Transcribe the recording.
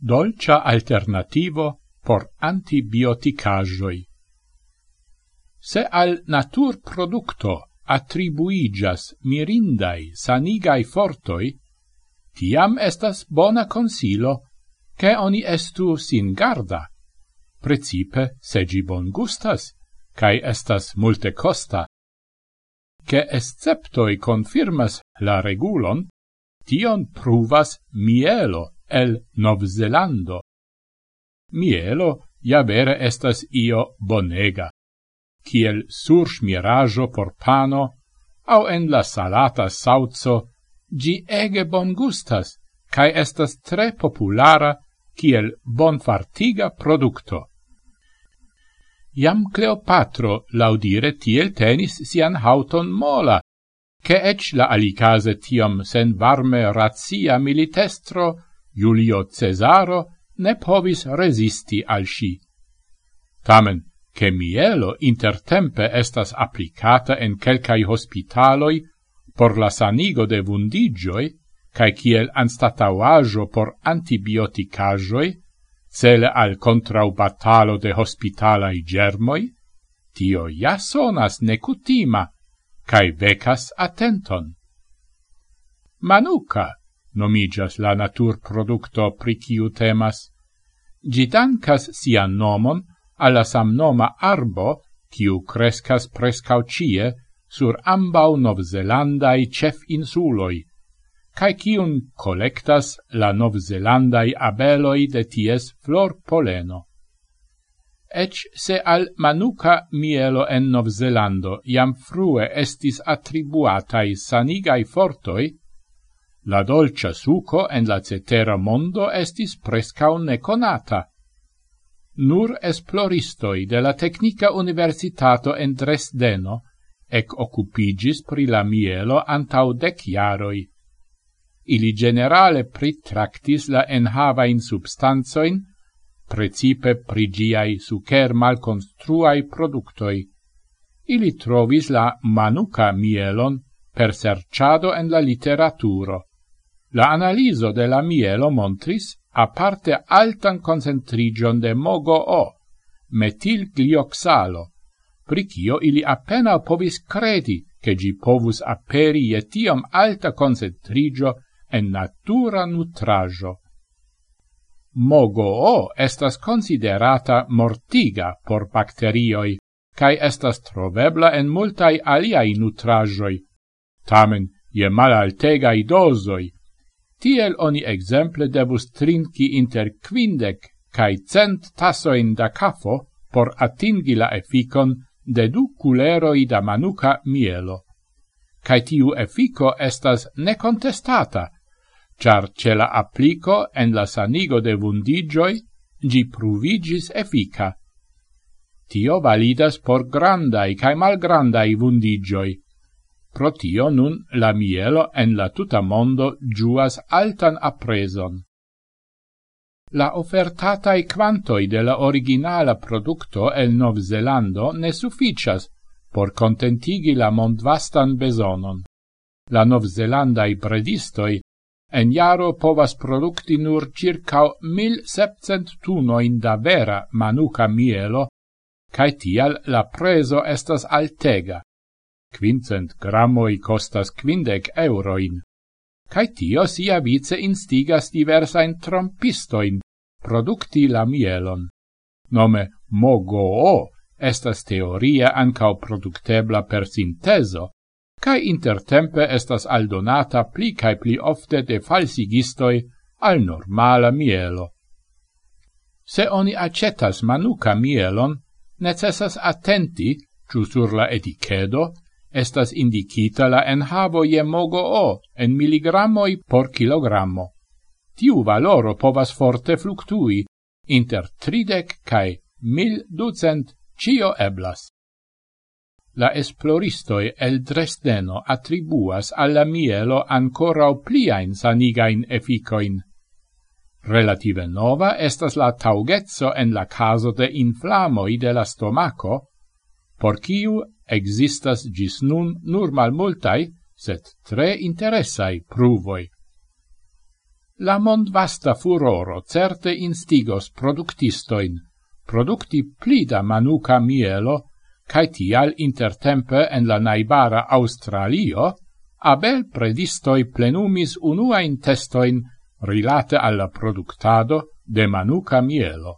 dolcia alternativo por antibioticajoi. Se al natur producto attribuigas mirindai sanigai fortoi, tiam estas bona consilo che oni estu sin garda, principe segi bon gustas, cae estas multe costa, che esceptoi confirmas la regulon, tion pruvas mielo, el Novzelando. Mielo ja vere estas io bonega, kiel surshmirajo por pano, au en la salata sauzo, gi ege bon gustas, cae estas tre populara kiel bonfartiga producto. Iam Cleopatro laudire tiel tenis sian hauton mola, che ec la alicase tiom sen varme razia militestro Julio Cesaro ne povis resisti al sci. Tamen, che mielo intertempe estas applicata en quelcai hospitaloi por la sanigo de vundigioi, cae kiel anstatauajo por antibioticajoi, cele al contraubatalo de hospitalai germoi, tio ja sonas necutima, cae vecas attenton. Manuca, nomigas la natur producto priciu temas. Gidancas sian nomon alla samnoma arbo, kiu crescas prescaucie sur ambau novzelandai cef insuloi, cae cium collectas la novzelandai abeloi de ties flor poleno. Ec se al manuca mielo en Novzelando iam frue estis attribuatai sanigai fortoi, La dolcia suco en la cetera mondo estis prescau neconata. Nur esploristoi de la Tecnica Universitato en Dresdeno ec occupigis pri la mielo antau dec iaroi. Ili generale pritractis la enhavain substanzoin, precipe prigiai sucer malconstruai productoi. Ili trovis la manuca mielon per serciado en la literaturo. La analiso de la mielo montris aparte altan concentrigion de mogo O, metil glioxalo, pricio ili appena povis credi che gi povus aperi e alta concentrigio en natura nutrajo. Mogo O estas considerata mortiga por bacterioi, cae estas trovebla en multai aliai nutrajoi. Tamen, je malaltegai dosoi, Tiel oni exemple devus trinki inter quindec cae cent tasoin da cafo por atingi la efficon de du culeroi da manuca mielo. Cae tiu effico estas necontestata, char ce la applico en la sanigo de vundigioi gi pruvigis effica. Tio validas por grandai cae malgrandai vundigioi, Pro tio nun la mielo en la tuta mondo giuas altan appreson. La offertatai quantoi de la originala producto el Nov Zelando ne sufficias por contentigi la mondvastan besonon. La Nov Zelandai predistoi en jaro povas producti nur circa 1700 tunoin da vera manuca mielo, cae tial la preso estas altega Quincent gramoi costas quindec euroin. Cai tio sia vice instigas diversain trompistoin producti la mielon. Nome MOGOO estas teoria ancao productebla per sinteso, cae intertempe estas aldonata pli cae pli ofte de falsigistoi al normala mielo. Se oni accetas manuca mielon, necessas attenti, ciu sur la etichedo, estas indicita la enhavo je mogo O en miligramoj por kilogramo. Tiu valoro povas forte fluctui inter tridec cae mil ducent cio eblas. La esploristoi el Dresdeno attribuas alla mielo in pliain sanigain efficoin. Relative nova estas la taugezzo en la caso de inflamoi de la stomaco, por kiu existas gis nun nur malmultai, set tre interessai pruvoi. La mond vasta furoro certe instigos productistoin, producti pli da manuca mielo, cae tial intertempe en la naibara Australio, abel predistoi plenumis unuain testoin rilate alla productado de manuca mielo.